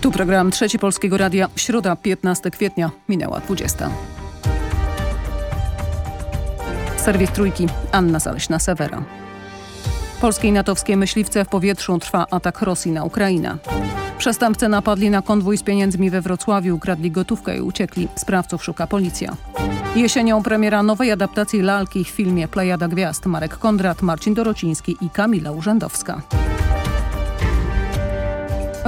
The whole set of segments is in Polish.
Tu program Trzeci Polskiego Radia. Środa, 15 kwietnia. Minęła 20. Serwis Trójki. Anna Zaleśna-Sewera. Polskie i natowskie myśliwce w powietrzu trwa atak Rosji na Ukrainę. Przestępcy napadli na konwój z pieniędzmi we Wrocławiu, ukradli gotówkę i uciekli. Sprawców szuka policja. Jesienią premiera nowej adaptacji lalki w filmie Plejada Gwiazd. Marek Kondrat, Marcin Dorociński i Kamila Urzędowska.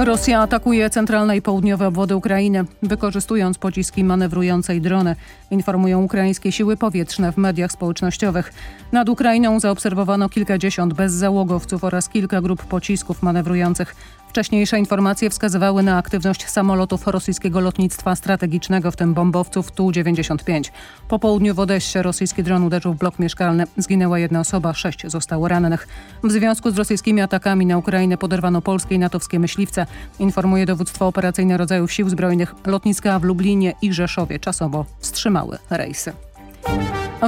Rosja atakuje centralne i południowe obwody Ukrainy, wykorzystując pociski manewrujące i drony, informują ukraińskie siły powietrzne w mediach społecznościowych. Nad Ukrainą zaobserwowano kilkadziesiąt bezzałogowców oraz kilka grup pocisków manewrujących. Wcześniejsze informacje wskazywały na aktywność samolotów rosyjskiego lotnictwa strategicznego, w tym bombowców Tu-95. Po południu w Odessie rosyjski dron uderzył w blok mieszkalny. Zginęła jedna osoba, sześć zostało rannych. W związku z rosyjskimi atakami na Ukrainę poderwano polskie i natowskie myśliwce, informuje dowództwo operacyjne rodzajów sił zbrojnych. Lotniska w Lublinie i Rzeszowie czasowo wstrzymały rejsy.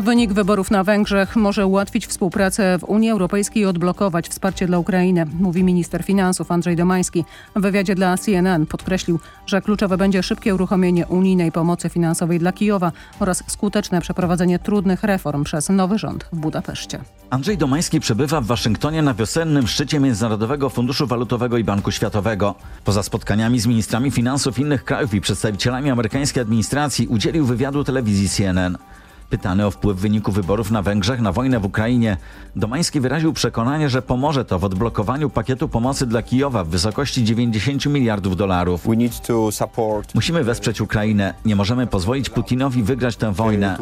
Wynik wyborów na Węgrzech może ułatwić współpracę w Unii Europejskiej i odblokować wsparcie dla Ukrainy, mówi minister finansów Andrzej Domański. W wywiadzie dla CNN podkreślił, że kluczowe będzie szybkie uruchomienie unijnej pomocy finansowej dla Kijowa oraz skuteczne przeprowadzenie trudnych reform przez nowy rząd w Budapeszcie. Andrzej Domański przebywa w Waszyngtonie na wiosennym szczycie Międzynarodowego Funduszu Walutowego i Banku Światowego. Poza spotkaniami z ministrami finansów innych krajów i przedstawicielami amerykańskiej administracji udzielił wywiadu telewizji CNN. Pytany o wpływ wyniku wyborów na Węgrzech na wojnę w Ukrainie, Domański wyraził przekonanie, że pomoże to w odblokowaniu pakietu pomocy dla Kijowa w wysokości 90 miliardów dolarów. Musimy wesprzeć Ukrainę. Nie możemy pozwolić Putinowi wygrać tę wojnę.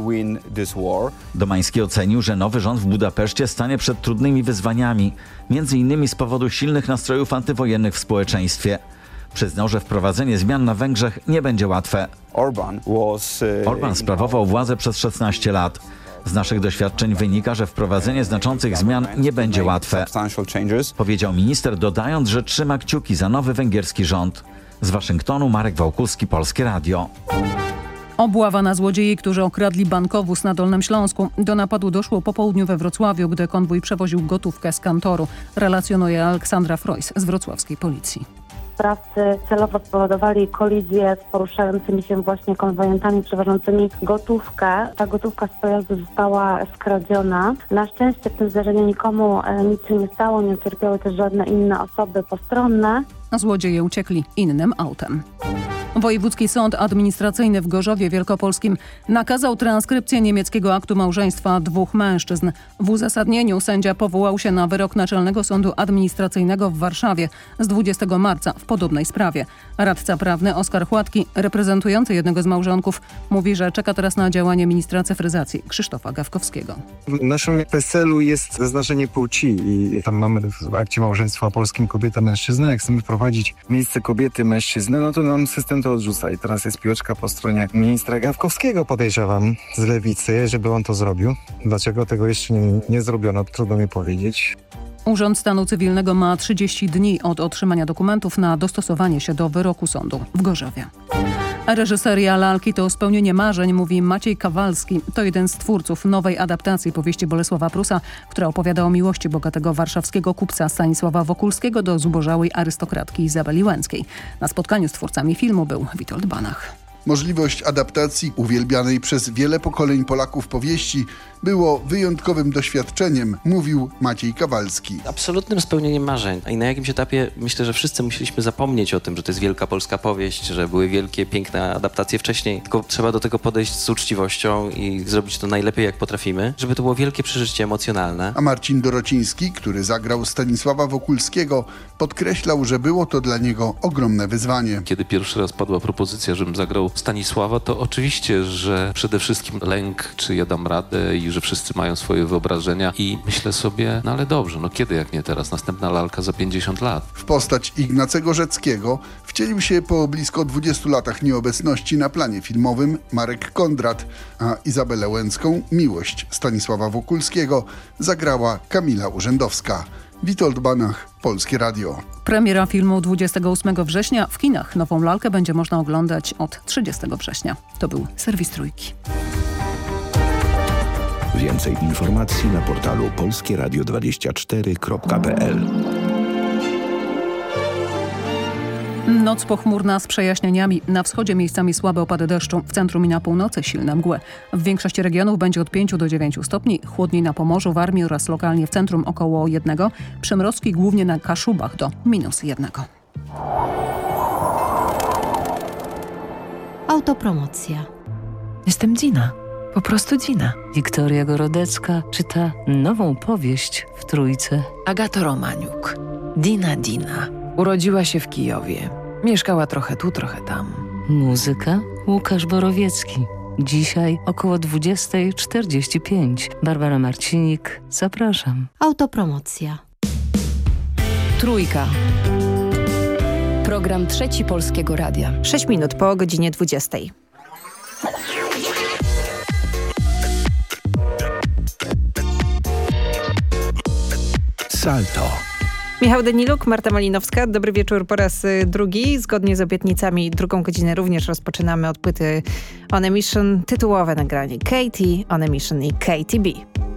Domański ocenił, że nowy rząd w Budapeszcie stanie przed trudnymi wyzwaniami, między innymi z powodu silnych nastrojów antywojennych w społeczeństwie. Przyznał, że wprowadzenie zmian na Węgrzech nie będzie łatwe. Orban uh, sprawował władzę przez 16 lat. Z naszych doświadczeń wynika, że wprowadzenie znaczących zmian nie będzie łatwe. Powiedział minister, dodając, że trzyma kciuki za nowy węgierski rząd. Z Waszyngtonu Marek Wałkuski, Polskie Radio. Obława na złodziei, którzy okradli bankowóz na Dolnym Śląsku. Do napadu doszło po południu we Wrocławiu, gdy konwój przewoził gotówkę z kantoru. Relacjonuje Aleksandra Frojs z wrocławskiej policji sprawcy celowo spowodowali kolizję z poruszającymi się właśnie konwojentami przewożącymi gotówkę. Ta gotówka z pojazdu została skradziona. Na szczęście w tym zdarzeniu nikomu e, nic się nie stało, nie cierpiały też żadne inne osoby postronne. Złodzieje uciekli innym autem. Wojewódzki Sąd Administracyjny w Gorzowie Wielkopolskim nakazał transkrypcję niemieckiego aktu małżeństwa dwóch mężczyzn. W uzasadnieniu sędzia powołał się na wyrok Naczelnego Sądu Administracyjnego w Warszawie z 20 marca w podobnej sprawie. Radca prawny Oskar Chłatki, reprezentujący jednego z małżonków, mówi, że czeka teraz na działanie ministra cyfryzacji Krzysztofa Gawkowskiego. W naszym PESEL-u jest zaznaczenie płci i tam mamy w akcie małżeństwa polskim kobieta-mężczyzna. Jak chcemy wprowadzić miejsce kobiety-mężczyzny, no to nam system to odrzuca. I teraz jest piłeczka po stronie ministra Gawkowskiego, podejrzewam, z lewicy, żeby on to zrobił. Dlaczego tego jeszcze nie, nie zrobiono, trudno mi powiedzieć. Urząd Stanu Cywilnego ma 30 dni od otrzymania dokumentów na dostosowanie się do wyroku sądu w Gorzowie. Reżyseria Lalki to spełnienie marzeń, mówi Maciej Kawalski. To jeden z twórców nowej adaptacji powieści Bolesława Prusa, która opowiada o miłości bogatego warszawskiego kupca Stanisława Wokulskiego do zubożałej arystokratki Izabeli Łęckiej. Na spotkaniu z twórcami filmu był Witold Banach. Możliwość adaptacji uwielbianej przez wiele pokoleń Polaków powieści było wyjątkowym doświadczeniem, mówił Maciej Kawalski. Absolutnym spełnieniem marzeń. I na jakimś etapie myślę, że wszyscy musieliśmy zapomnieć o tym, że to jest wielka polska powieść, że były wielkie, piękne adaptacje wcześniej. Tylko trzeba do tego podejść z uczciwością i zrobić to najlepiej, jak potrafimy, żeby to było wielkie przeżycie emocjonalne. A Marcin Dorociński, który zagrał Stanisława Wokulskiego, podkreślał, że było to dla niego ogromne wyzwanie. Kiedy pierwszy raz padła propozycja, żebym zagrał Stanisława, to oczywiście, że przede wszystkim lęk, czy ja dam radę i że wszyscy mają swoje wyobrażenia i myślę sobie, no ale dobrze, no kiedy jak nie teraz? Następna lalka za 50 lat. W postać Ignacego Rzeckiego wcielił się po blisko 20 latach nieobecności na planie filmowym Marek Kondrat, a Izabelę Łęcką, miłość Stanisława Wokulskiego, zagrała Kamila Urzędowska. Witold Banach, Polskie Radio. Premiera filmu 28 września. W kinach nową lalkę będzie można oglądać od 30 września. To był serwis Trójki. Więcej informacji na portalu polskieradio24.pl Noc pochmurna z przejaśnieniami. Na wschodzie miejscami słabe opady deszczu. W centrum i na północy silne mgły. W większości regionów będzie od 5 do 9 stopni. Chłodniej na Pomorzu, Warmii oraz lokalnie w centrum około 1. Przymrozki głównie na Kaszubach do minus 1. Autopromocja. Jestem Dina. Po prostu Dina. Wiktoria Gorodecka czyta nową powieść w Trójce. Agata Romaniuk. Dina Dina. Urodziła się w Kijowie. Mieszkała trochę tu, trochę tam. Muzyka Łukasz Borowiecki. Dzisiaj około 20.45. Barbara Marcinik. Zapraszam. Autopromocja. Trójka. Program Trzeci Polskiego Radia. 6 minut po godzinie 20. Salto. Michał Deniluk, Marta Malinowska. Dobry wieczór po raz y, drugi. Zgodnie z obietnicami drugą godzinę również rozpoczynamy od płyty On a Mission. Tytułowe nagranie Katie, On a Mission i KTB. try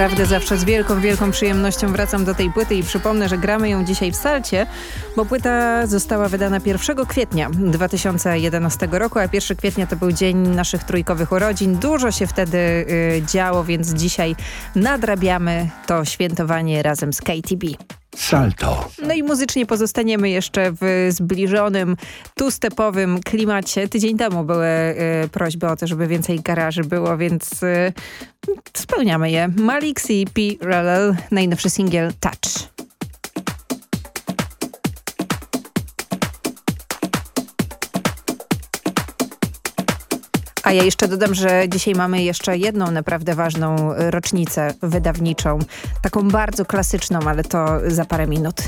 Naprawdę zawsze z wielką, wielką przyjemnością wracam do tej płyty i przypomnę, że gramy ją dzisiaj w salcie, bo płyta została wydana 1 kwietnia 2011 roku, a 1 kwietnia to był dzień naszych trójkowych urodzin. Dużo się wtedy y, działo, więc dzisiaj nadrabiamy to świętowanie razem z KTB. Salto. No i muzycznie pozostaniemy jeszcze w zbliżonym, two-stepowym klimacie. Tydzień temu były y, prośby o to, żeby więcej garaży było, więc y, spełniamy je. Malik C. P. Najnowszy singiel Touch. A ja jeszcze dodam, że dzisiaj mamy jeszcze jedną naprawdę ważną y, rocznicę wydawniczą. Taką bardzo klasyczną, ale to za parę minut.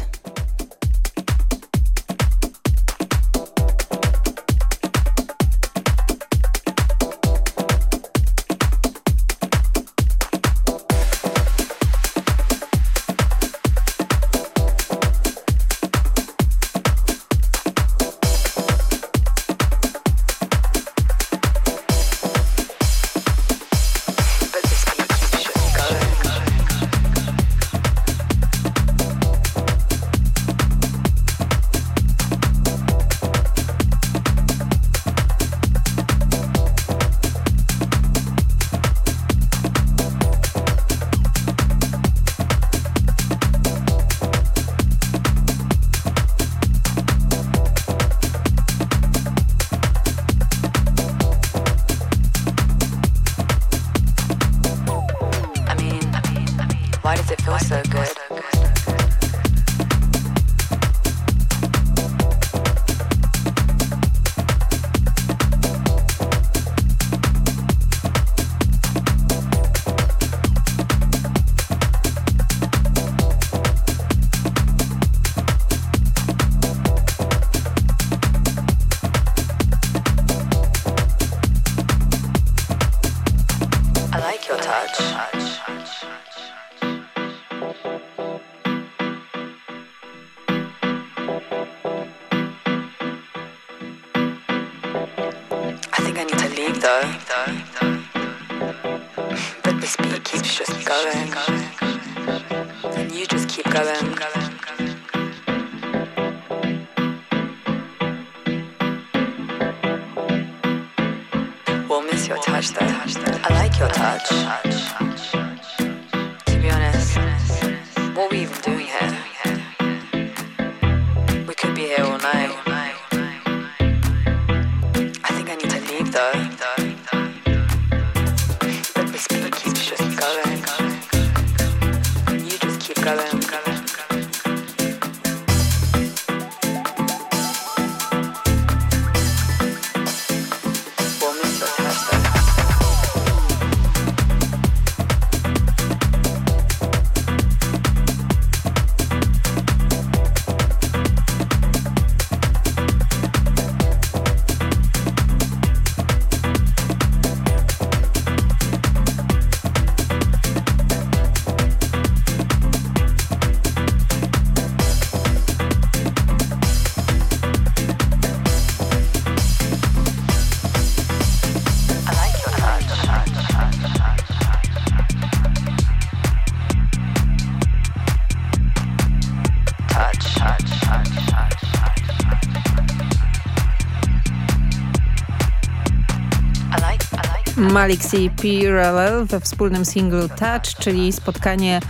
Malik C. Pirelel we wspólnym singlu Touch, czyli spotkanie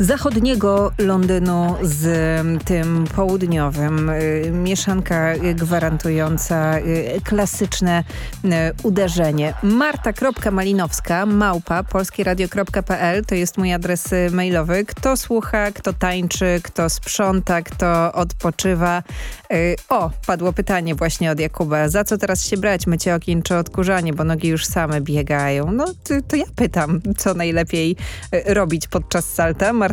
zachodniego Londynu z tym południowym. Y, Mieszanka y, gwarantująca y, klasyczne uderzenie. Marta.malinowska, małpa, polskieradio.pl to jest mój adres mailowy. Kto słucha, kto tańczy, kto sprząta, kto odpoczywa. O, padło pytanie właśnie od Jakuba. Za co teraz się brać? Mycie okien czy odkurzanie? Bo nogi już same biegają. No, to, ja pytam, co najlepiej robić podczas salta. Marta.malinowska,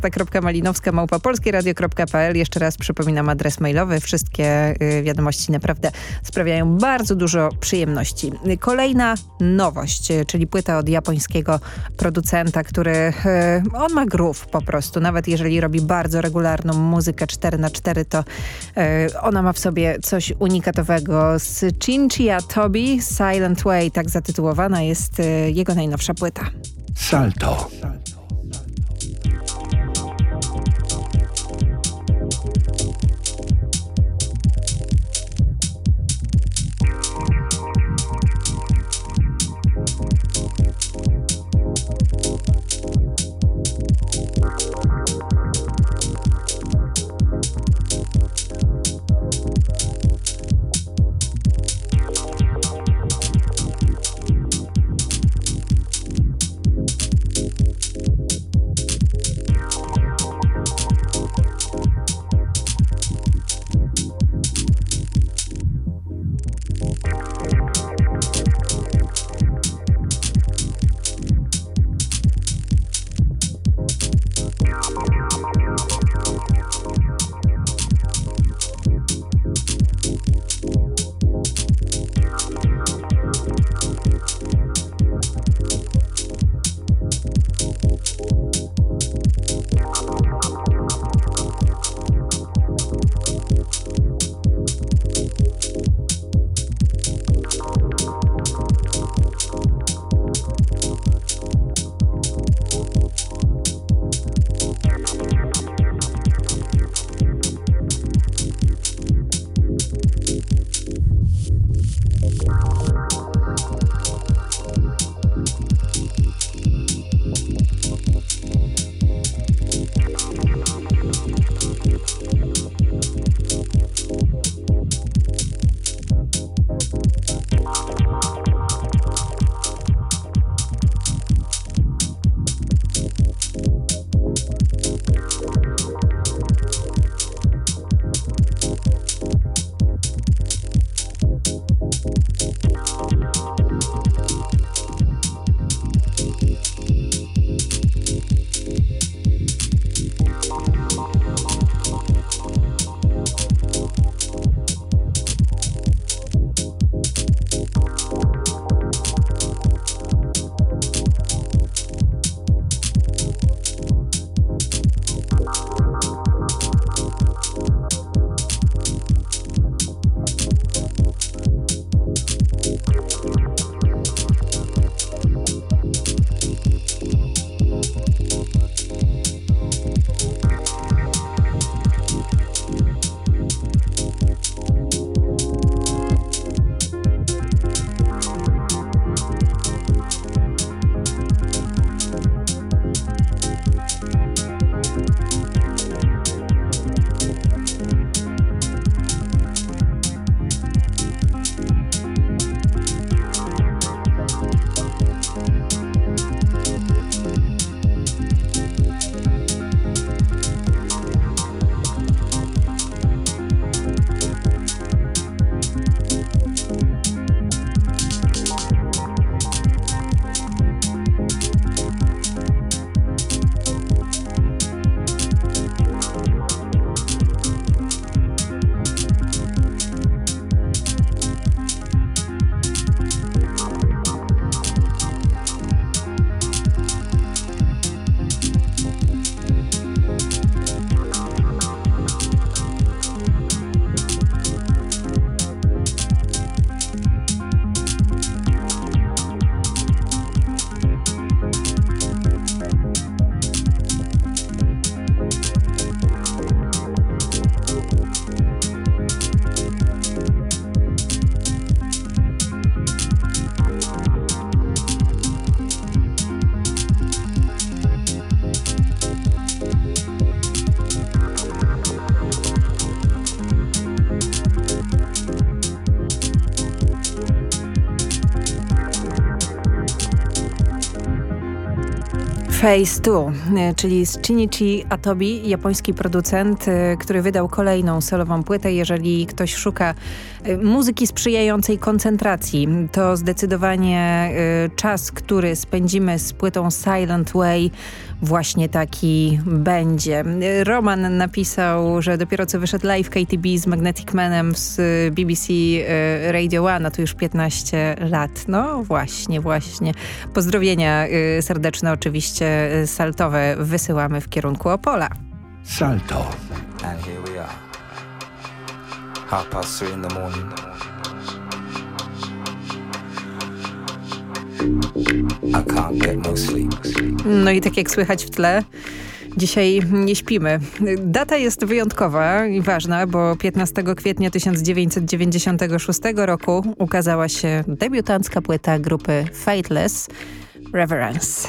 małpa polskieradio.pl. Jeszcze raz przypominam adres mailowy. Wszystkie y, wiadomości naprawdę sprawiają bardzo dużo przyjemności. Kolejna nowość, czyli płyta od japońskiego producenta, który y, on ma groove po prostu. Nawet jeżeli robi bardzo regularną muzykę 4 na 4 to y, ona ma w sobie coś unikatowego. Z Chinchia Tobi, Silent Way, tak zatytułowana jest jego najnowsza płyta. Salto. Phase 2, y, czyli z Shinichi Atobi, japoński producent, y, który wydał kolejną solową płytę. Jeżeli ktoś szuka muzyki sprzyjającej koncentracji, to zdecydowanie y, czas, który spędzimy z płytą Silent Way właśnie taki będzie. Y, Roman napisał, że dopiero co wyszedł live KTB z Magnetic Manem z y, BBC y, Radio One, a to już 15 lat. No właśnie, właśnie. Pozdrowienia y, serdeczne oczywiście y, saltowe wysyłamy w kierunku Opola. Salto. And here we are. Half past three in the morning. I can't get no sleep. No i tak jak słychać w tle, dzisiaj nie śpimy. Data jest wyjątkowa i ważna, bo 15 kwietnia 1996 roku ukazała się debiutancka płyta grupy Fateless, Reverence.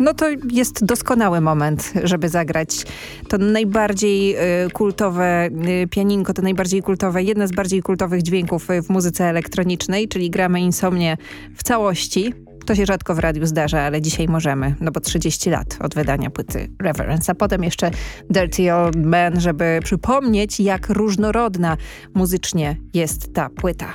No to jest doskonały moment, żeby zagrać to najbardziej y, kultowe y, pianinko, to najbardziej kultowe, jedne z bardziej kultowych dźwięków y, w muzyce elektronicznej, czyli gramy Insomnię w całości. To się rzadko w radiu zdarza, ale dzisiaj możemy, no bo 30 lat od wydania płyty Reverence, a potem jeszcze Dirty Old Man, żeby przypomnieć, jak różnorodna muzycznie jest ta płyta.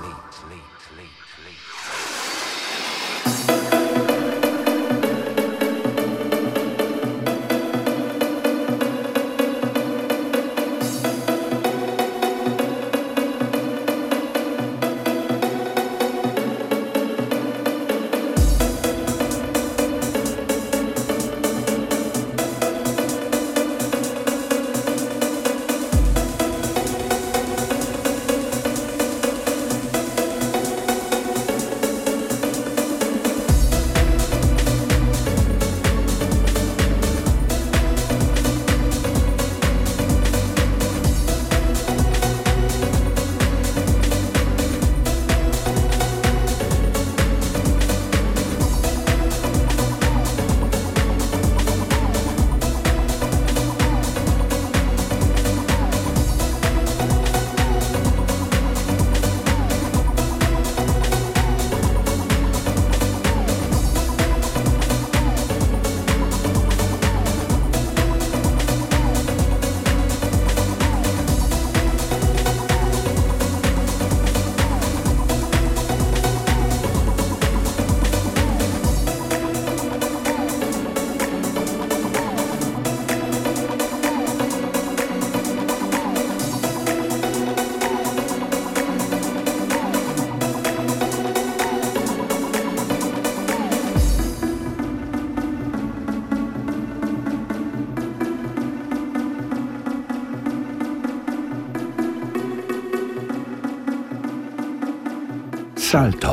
Salto.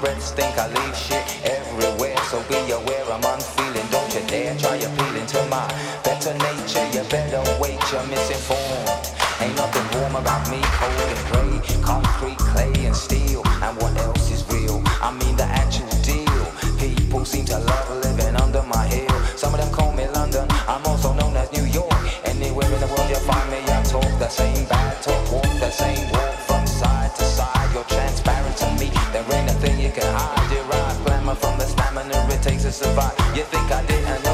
Breath stink, I leave shit everywhere. So be aware I'm unfeeling, don't you dare try appealing to my better nature. You better wait, you're misinformed. Ain't nothing warm about me, cold and gray. Concrete, clay, and steel. And what else is real? I mean the actual deal. People seem to love living under my heel. Some of them call me London, I'm also known as New York. Anywhere in the world you find me, I talk the same bad survive. You think I didn't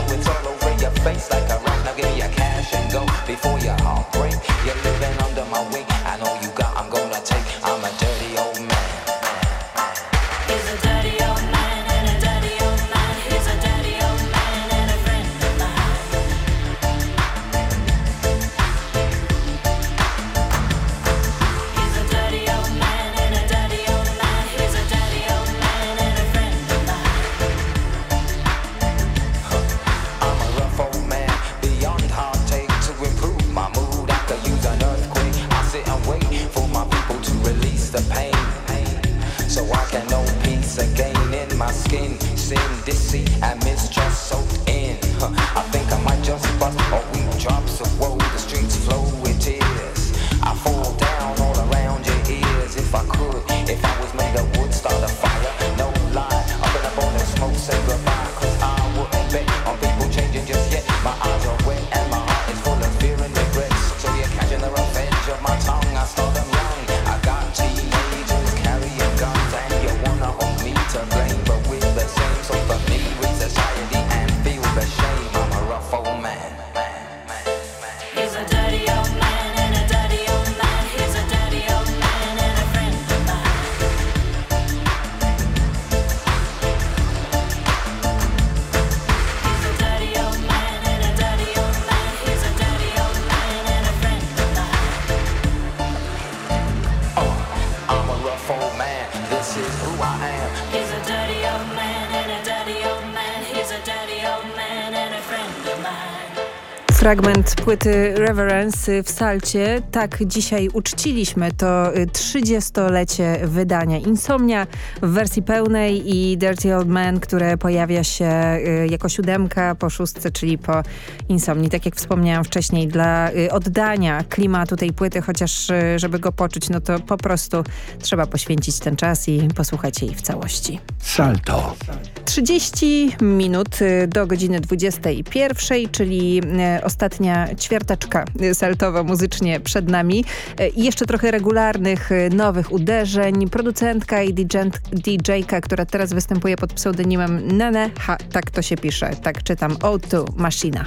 who I am. He's a dirty old man and a dirty old man. He's a dirty old man and a. Fragment płyty Reverence w Salcie. Tak dzisiaj uczciliśmy to y, 30-lecie wydania Insomnia w wersji pełnej i Dirty Old Man, które pojawia się y, jako siódemka po szóstce, czyli po Insomni. Tak jak wspomniałam wcześniej, dla y, oddania klimatu tej płyty, chociaż y, żeby go poczuć, no to po prostu trzeba poświęcić ten czas i posłuchać jej w całości. Salto. 30 minut do godziny 21, czyli ostatnia ćwiarteczka y, saltowa muzycznie przed nami. Y, I jeszcze trochę regularnych, y, nowych uderzeń. Producentka i DJ-ka, która teraz występuje pod pseudonimem Nene. Ha, tak to się pisze, tak czytam. O2 Machina.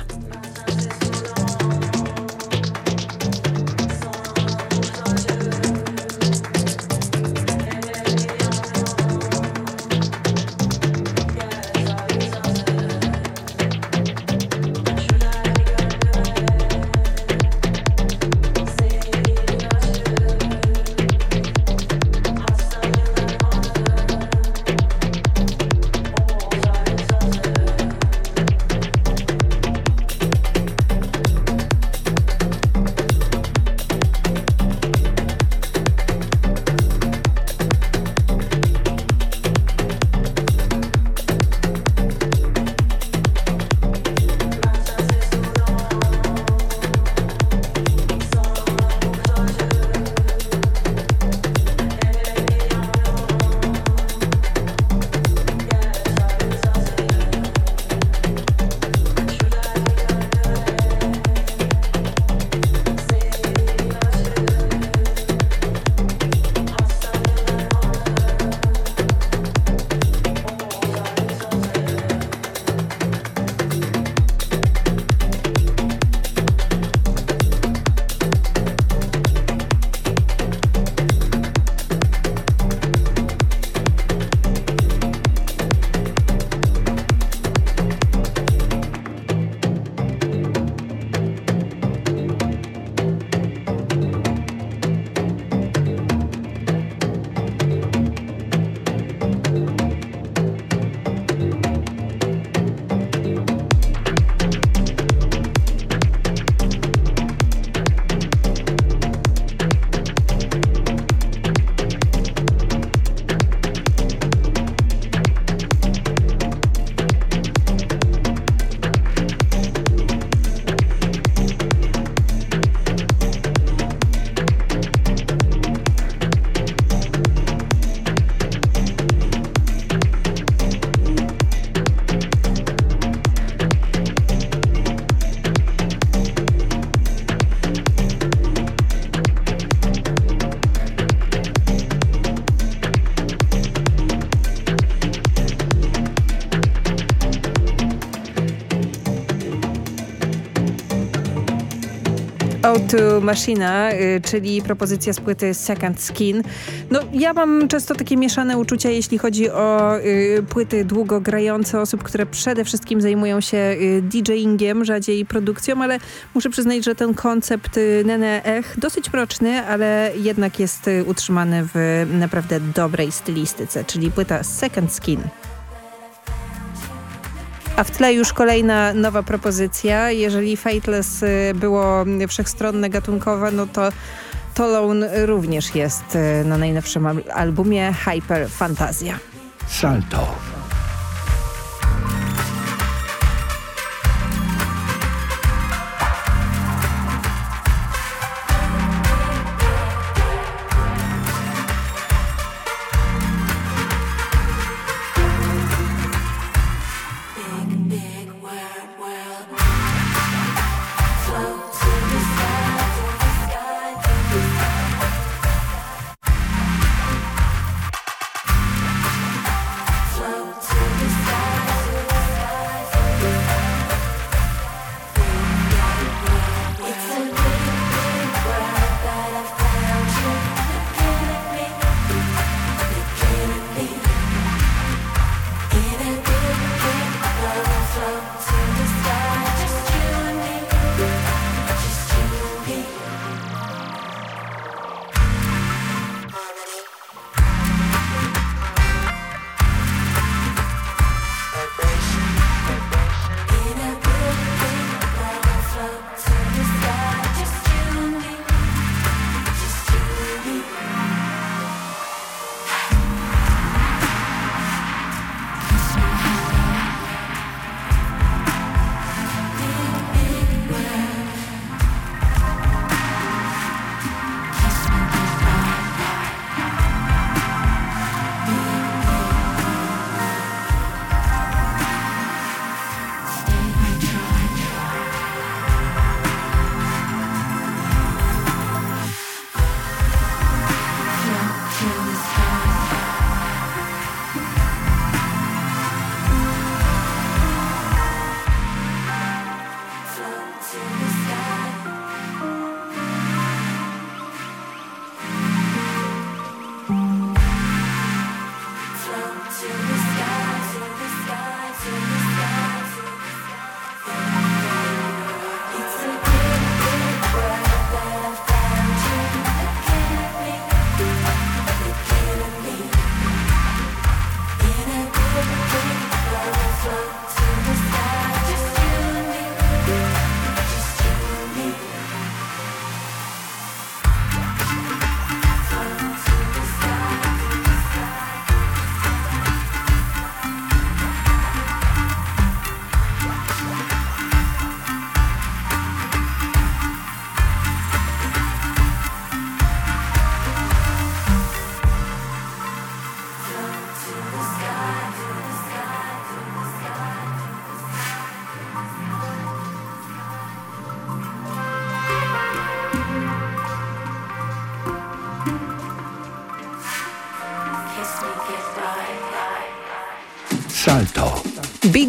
O2 Machina, y, czyli propozycja z płyty Second Skin. No, ja mam często takie mieszane uczucia, jeśli chodzi o y, płyty długo grające osób, które przede wszystkim zajmują się y, DJingiem, rzadziej produkcją, ale muszę przyznać, że ten koncept y, Nene Ech dosyć mroczny, ale jednak jest y, utrzymany w naprawdę dobrej stylistyce, czyli płyta Second Skin. A w tle już kolejna nowa propozycja. Jeżeli Fateless y, było wszechstronne, gatunkowe, no to Tolone również jest y, na najnowszym al- albumie Hyper Fantazja. Salto.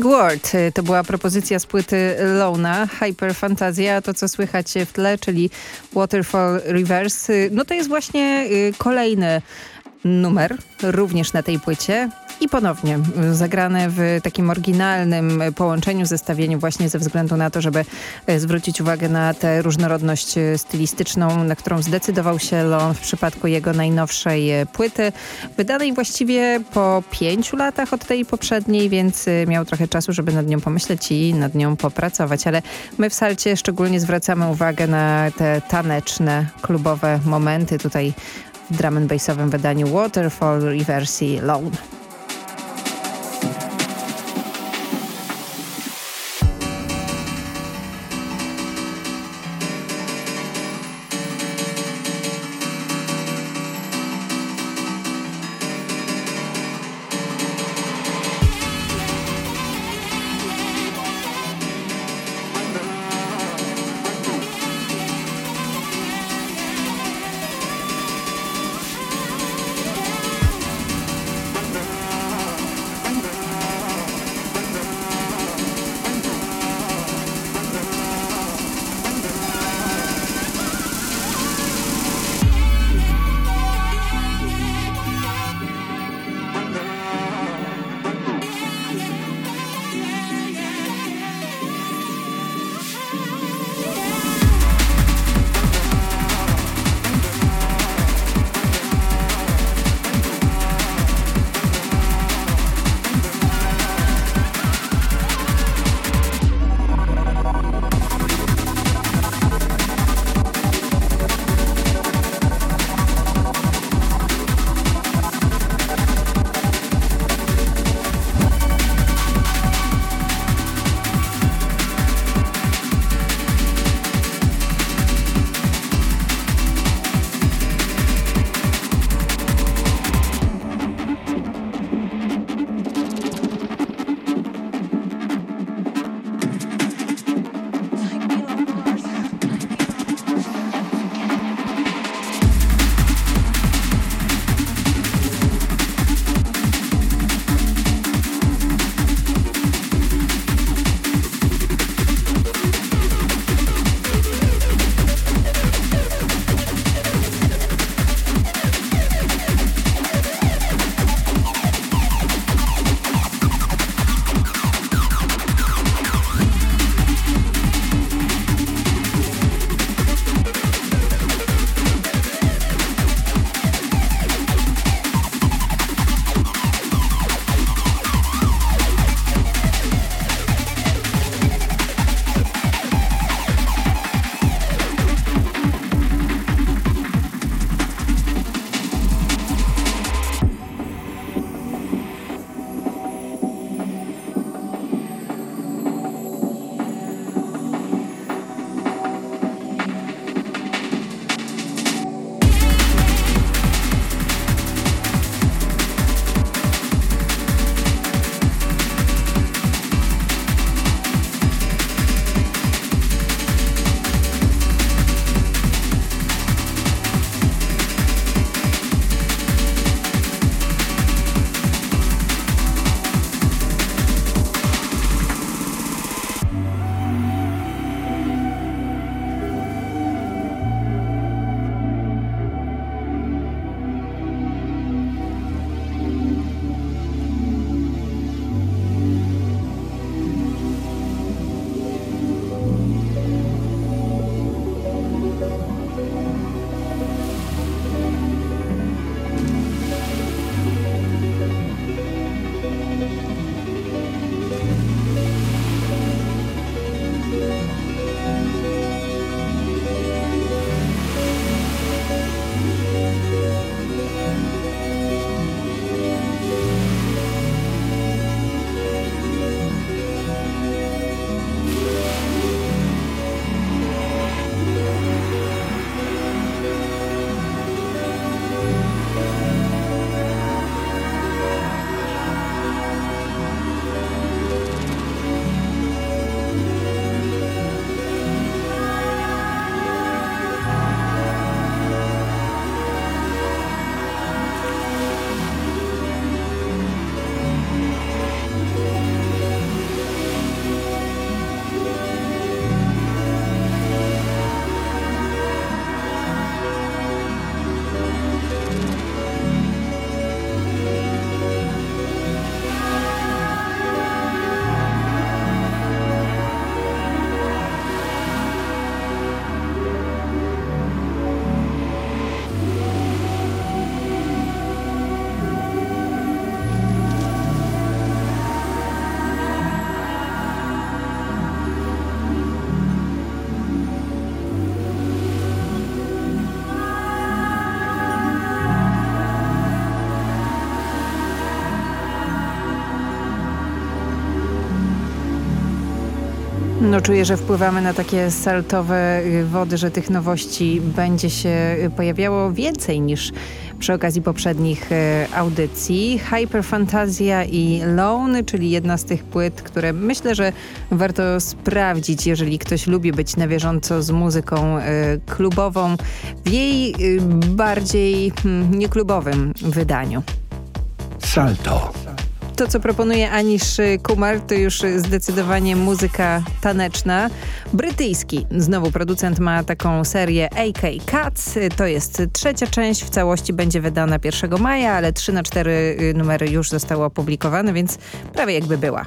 Big World y, to była propozycja z płyty Lona, Hyper Fantazja, to co słychać w tle, czyli Waterfall Reverse. Y, No to jest właśnie y, kolejny numer, również na tej płycie i ponownie y, zagrane w takim oryginalnym połączeniu, zestawieniu właśnie ze względu na to, żeby y, zwrócić uwagę na tę różnorodność y, stylistyczną, na którą zdecydował się Lon w przypadku jego najnowszej płyty, wydanej właściwie po pięciu latach od tej poprzedniej, więc miał trochę czasu, żeby nad nią pomyśleć i nad nią popracować, ale my w Salcie szczególnie zwracamy uwagę na te taneczne, klubowe momenty tutaj w drum and bassowym wydaniu Waterfall i wersji Lone. Czuję, że wpływamy na takie saltowe y, wody, że tych nowości będzie się y, pojawiało więcej niż przy okazji poprzednich y, audycji. Hyperfantazja i Lone, czyli jedna z tych płyt, które myślę, że warto sprawdzić, jeżeli ktoś lubi być na bieżąco z muzyką klubową w jej bardziej hmm, nieklubowym wydaniu. Salto. To, co proponuje Anisz Kumar, to już zdecydowanie muzyka taneczna. Brytyjski. Znowu producent ma taką serię AK Cuts. To jest trzecia część. W całości będzie wydana 1 maja, ale 3 na 4 numery już zostały opublikowane, więc prawie jakby była.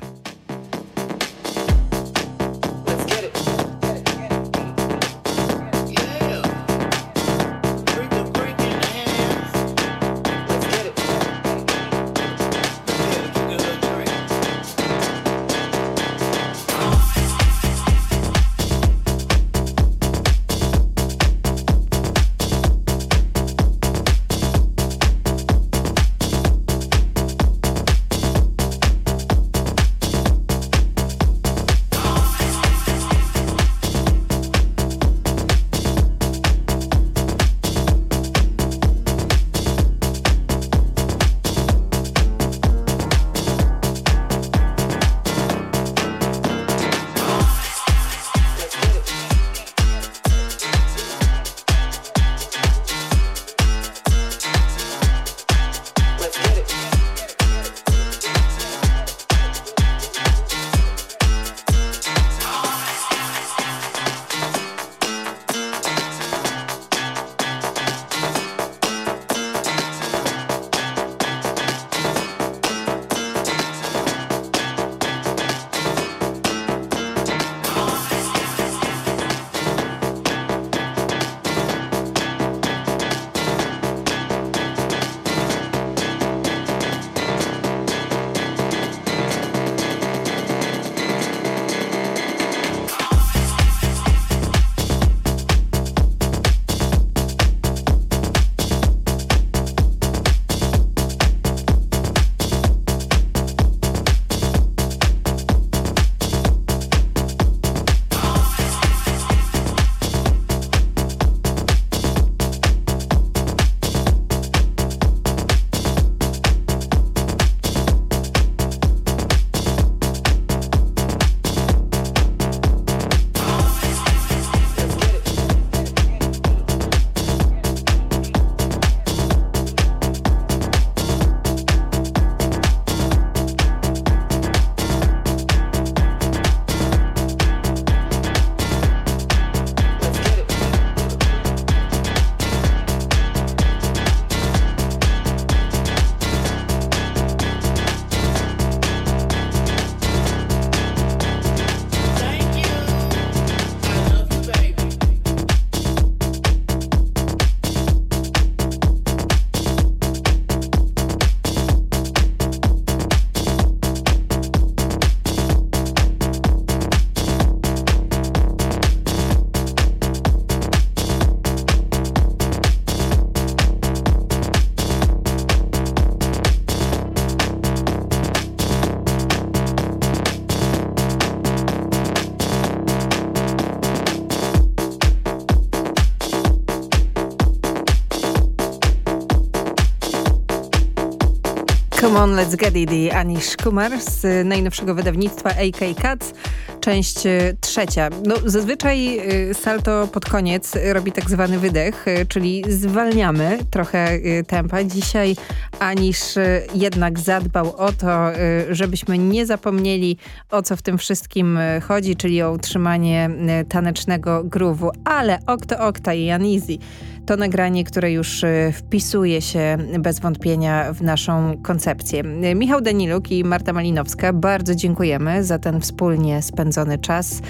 Come on, let's get it, i Anish Kumar z najnowszego wydawnictwa AK Cats, część e, trzecia. No, zazwyczaj e, Salto pod koniec robi tak zwany wydech, e, czyli zwalniamy trochę tempa. Dzisiaj Anish e, jednak zadbał o to, żebyśmy nie zapomnieli o co w tym wszystkim chodzi, czyli o utrzymanie tanecznego groove'u, ale Okto Okta i Anizi to nagranie, które już e, wpisuje się bez wątpienia w naszą koncepcję. Michał Daniluk i Marta Malinowska, bardzo dziękujemy za ten wspólnie spędzony czas.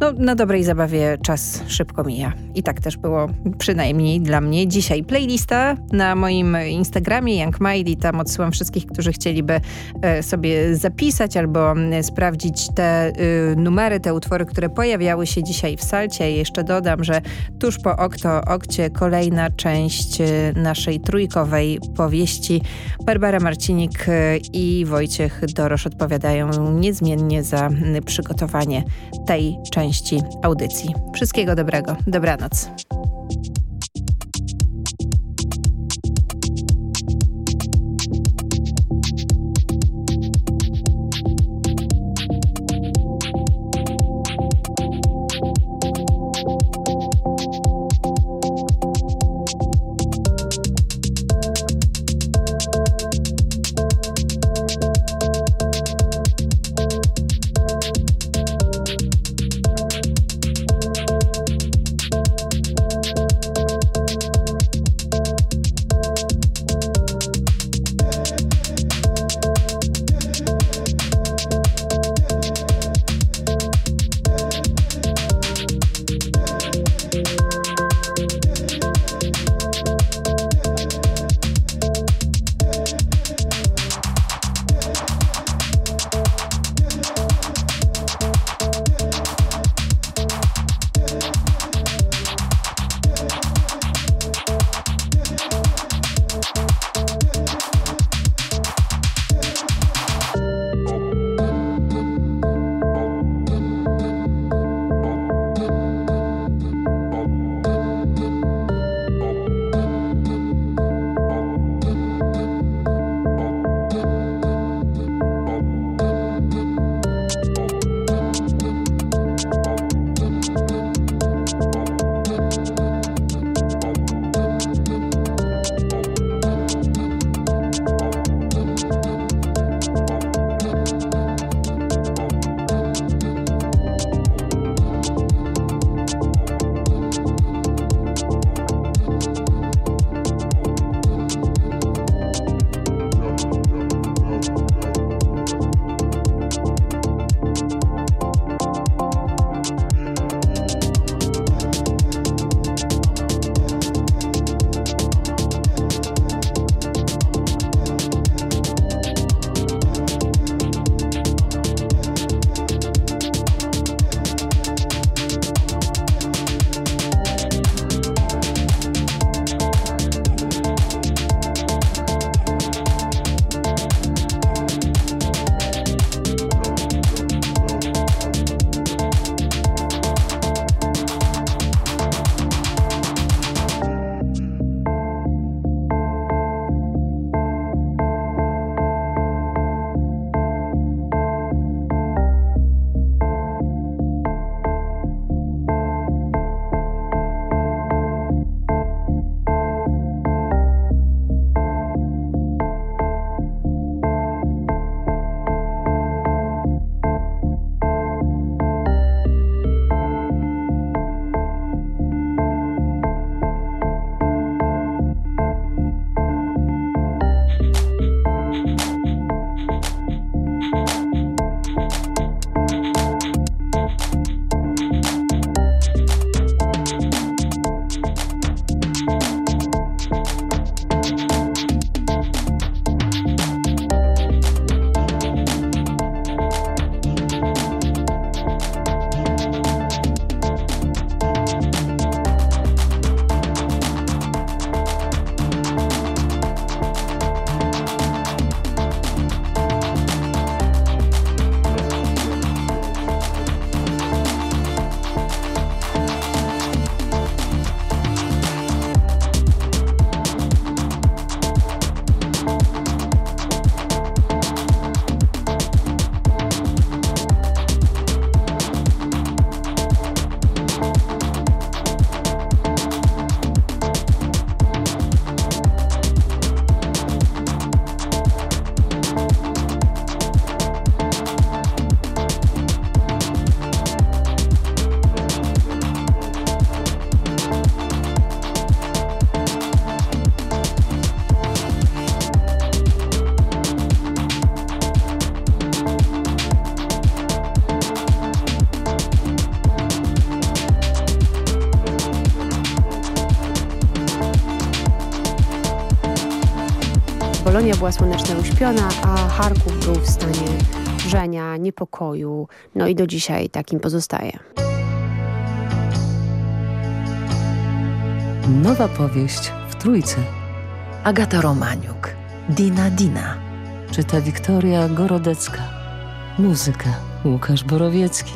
No, na dobrej zabawie czas szybko mija. I tak też było przynajmniej dla mnie. Dzisiaj playlista na moim Instagramie Young Miley. Tam odsyłam wszystkich, którzy chcieliby e, sobie zapisać albo sprawdzić te y, numery, te utwory, które pojawiały się dzisiaj w salcie. Jeszcze dodam, że tuż po Okto Okcie kolejna część y, naszej trójkowej powieści. Barbara Marcinik y, i Wojciech Dorosz odpowiadają niezmiennie za przygotowanie tej części audycji. Wszystkiego dobrego. Dobranoc. Południa była słonecznie uśpiona, a Charków był w stanie wrzenia, niepokoju. No i do dzisiaj takim pozostaje. Nowa powieść w Trójce. Agata Romaniuk. Dina Dina. Czyta Wiktoria Gorodecka. Muzyka Łukasz Borowiecki.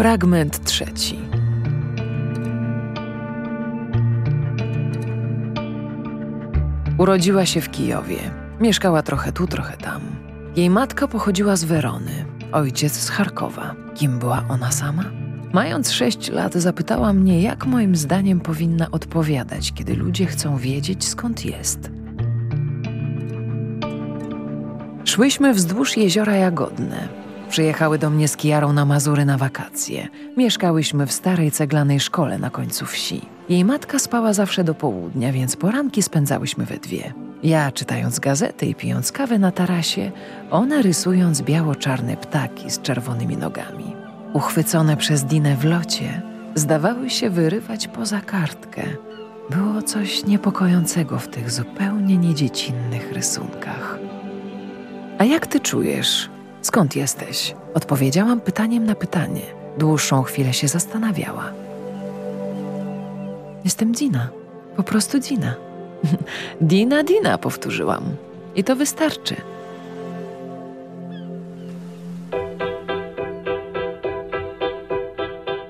Fragment trzeci. Urodziła się w Kijowie. Mieszkała trochę tu, trochę tam. Jej matka pochodziła z Werony, ojciec z Charkowa. Kim była ona sama? Mając sześć lat, zapytała mnie, jak moim zdaniem powinna odpowiadać, kiedy ludzie chcą wiedzieć, skąd jest. Szłyśmy wzdłuż jeziora Jagodne. Przyjechały do mnie z Kijarą na Mazury na wakacje. Mieszkałyśmy w starej ceglanej szkole na końcu wsi. Jej matka spała zawsze do południa, więc poranki spędzałyśmy we dwie. Ja czytając gazetę i pijąc kawę na tarasie, ona rysując biało-czarne ptaki z czerwonymi nogami. Uchwycone przez Dinę w locie, zdawały się wyrywać poza kartkę. Było coś niepokojącego w tych zupełnie niedziecinnych rysunkach. A jak ty czujesz? Skąd jesteś? Odpowiedziałam pytaniem na pytanie. Dłuższą chwilę się zastanawiała. Jestem Dina. Po prostu Dina. Dina, Dina, powtórzyłam. I to wystarczy.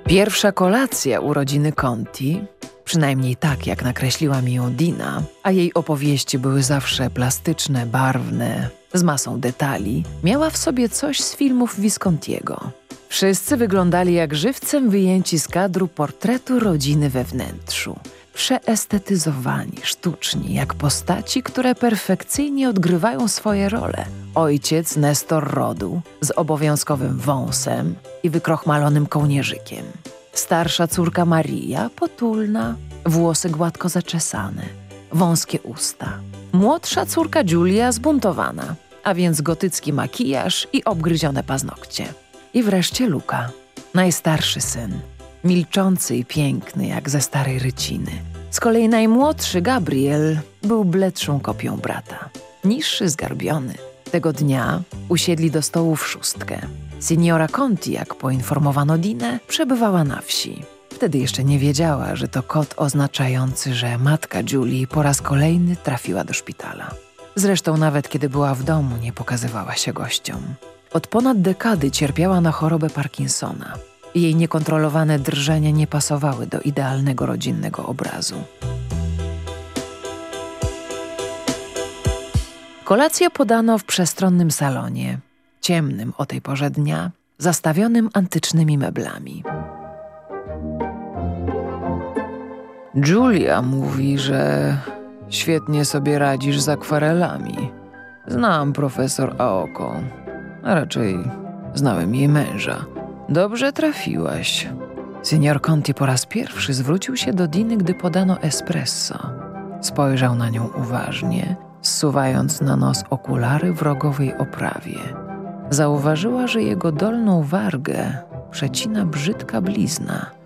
Pierwsza kolacja urodziny Conti, przynajmniej tak jak nakreśliła mi ją Dina, a jej opowieści były zawsze plastyczne, barwne, z masą detali, miała w sobie coś z filmów Viscontiego. Wszyscy wyglądali jak żywcem wyjęci z kadru portretu rodziny we wnętrzu. Przeestetyzowani, sztuczni, jak postaci, które perfekcyjnie odgrywają swoje role. Ojciec Nestor rodu z obowiązkowym wąsem i wykrochmalonym kołnierzykiem. Starsza córka Maria, potulna, włosy gładko zaczesane, wąskie usta. Młodsza córka Julia zbuntowana, a więc gotycki makijaż i obgryzione paznokcie. I wreszcie Luka, najstarszy syn, milczący i piękny jak ze starej ryciny. Z kolei najmłodszy Gabriel był bledszą kopią brata. Niższy, zgarbiony. Tego dnia usiedli do stołu w szóstkę. Signora Conti, jak poinformowano Dinę, przebywała na wsi. Wtedy jeszcze nie wiedziała, że to kod oznaczający, że matka Julii po raz kolejny trafiła do szpitala. Zresztą nawet kiedy była w domu, nie pokazywała się gościom. Od ponad dekady cierpiała na chorobę Parkinsona. Jej niekontrolowane drżenia nie pasowały do idealnego rodzinnego obrazu. Kolację podano w przestronnym salonie, ciemnym o tej porze dnia, zastawionym antycznymi meblami. Julia mówi, że świetnie sobie radzisz z akwarelami. Znam profesor Aoko, a raczej znałem jej męża. Dobrze trafiłaś. Senior Conti po raz pierwszy zwrócił się do Diny, gdy podano espresso. Spojrzał na nią uważnie, zsuwając na nos okulary w rogowej oprawie. Zauważyła, że jego dolną wargę przecina brzydka blizna.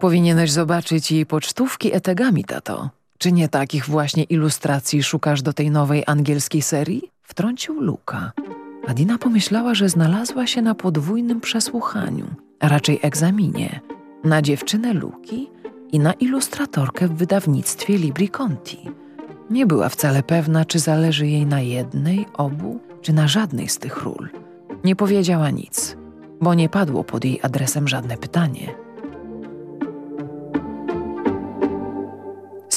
Powinieneś zobaczyć jej pocztówki etegami, tato. Czy nie takich właśnie ilustracji szukasz do tej nowej angielskiej serii? Wtrącił Luka. A Dina pomyślała, że znalazła się na podwójnym przesłuchaniu, a raczej egzaminie, na dziewczynę Luki i na ilustratorkę w wydawnictwie Libri Conti. Nie była wcale pewna, czy zależy jej na jednej, obu, czy na żadnej z tych ról. Nie powiedziała nic, bo nie padło pod jej adresem żadne pytanie.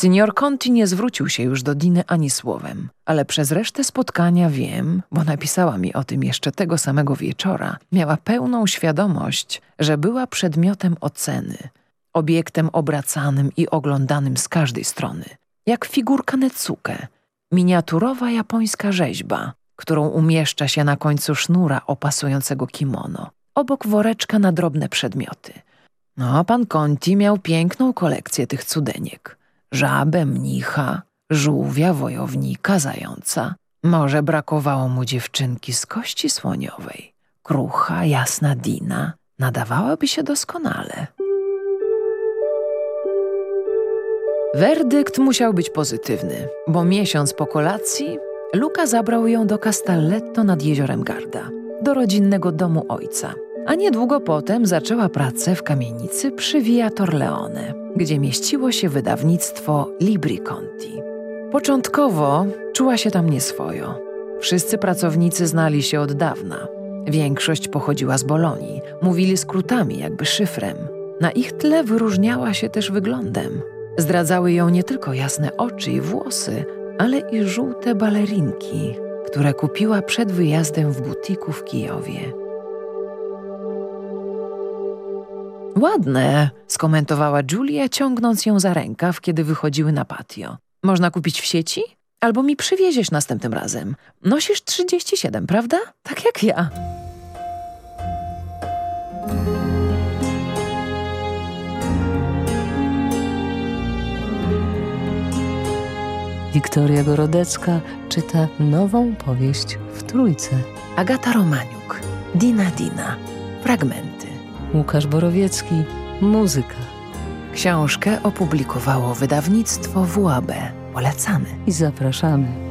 Senior Conti nie zwrócił się już do Diny ani słowem, ale przez resztę spotkania wiem, bo napisała mi o tym jeszcze tego samego wieczora, miała pełną świadomość, że była przedmiotem oceny, obiektem obracanym i oglądanym z każdej strony, jak figurka Netsuke, miniaturowa japońska rzeźba, którą umieszcza się na końcu sznura opasującego kimono, obok woreczka na drobne przedmioty. No, pan Conti miał piękną kolekcję tych cudeniek żabę, mnicha, żółwia, wojownika, zająca. Może brakowało mu dziewczynki z kości słoniowej, krucha, jasna Dina, nadawałaby się doskonale. Werdykt musiał być pozytywny, bo miesiąc po kolacji Luka zabrał ją do Castelletto nad jeziorem Garda, do rodzinnego domu ojca. A niedługo potem zaczęła pracę w kamienicy przy Via Torleone, gdzie mieściło się wydawnictwo Libri Conti. Początkowo czuła się tam nieswojo. Wszyscy pracownicy znali się od dawna. Większość pochodziła z Bolonii, mówili skrótami, jakby szyfrem. Na ich tle wyróżniała się też wyglądem. Zdradzały ją nie tylko jasne oczy i włosy, ale i żółte balerinki, które kupiła przed wyjazdem w butiku w Kijowie. Ładne, skomentowała Julia, ciągnąc ją za rękaw, kiedy wychodziły na patio. Można kupić w sieci? Albo mi przywieziesz następnym razem. Nosisz 37, prawda? Tak jak ja. Wiktoria Gorodecka czyta nową powieść w Trójce. Agata Romaniuk, Dina Dina, fragmenty. Łukasz Borowiecki, muzyka. Książkę opublikowało wydawnictwo WAB. Polecamy. I zapraszamy.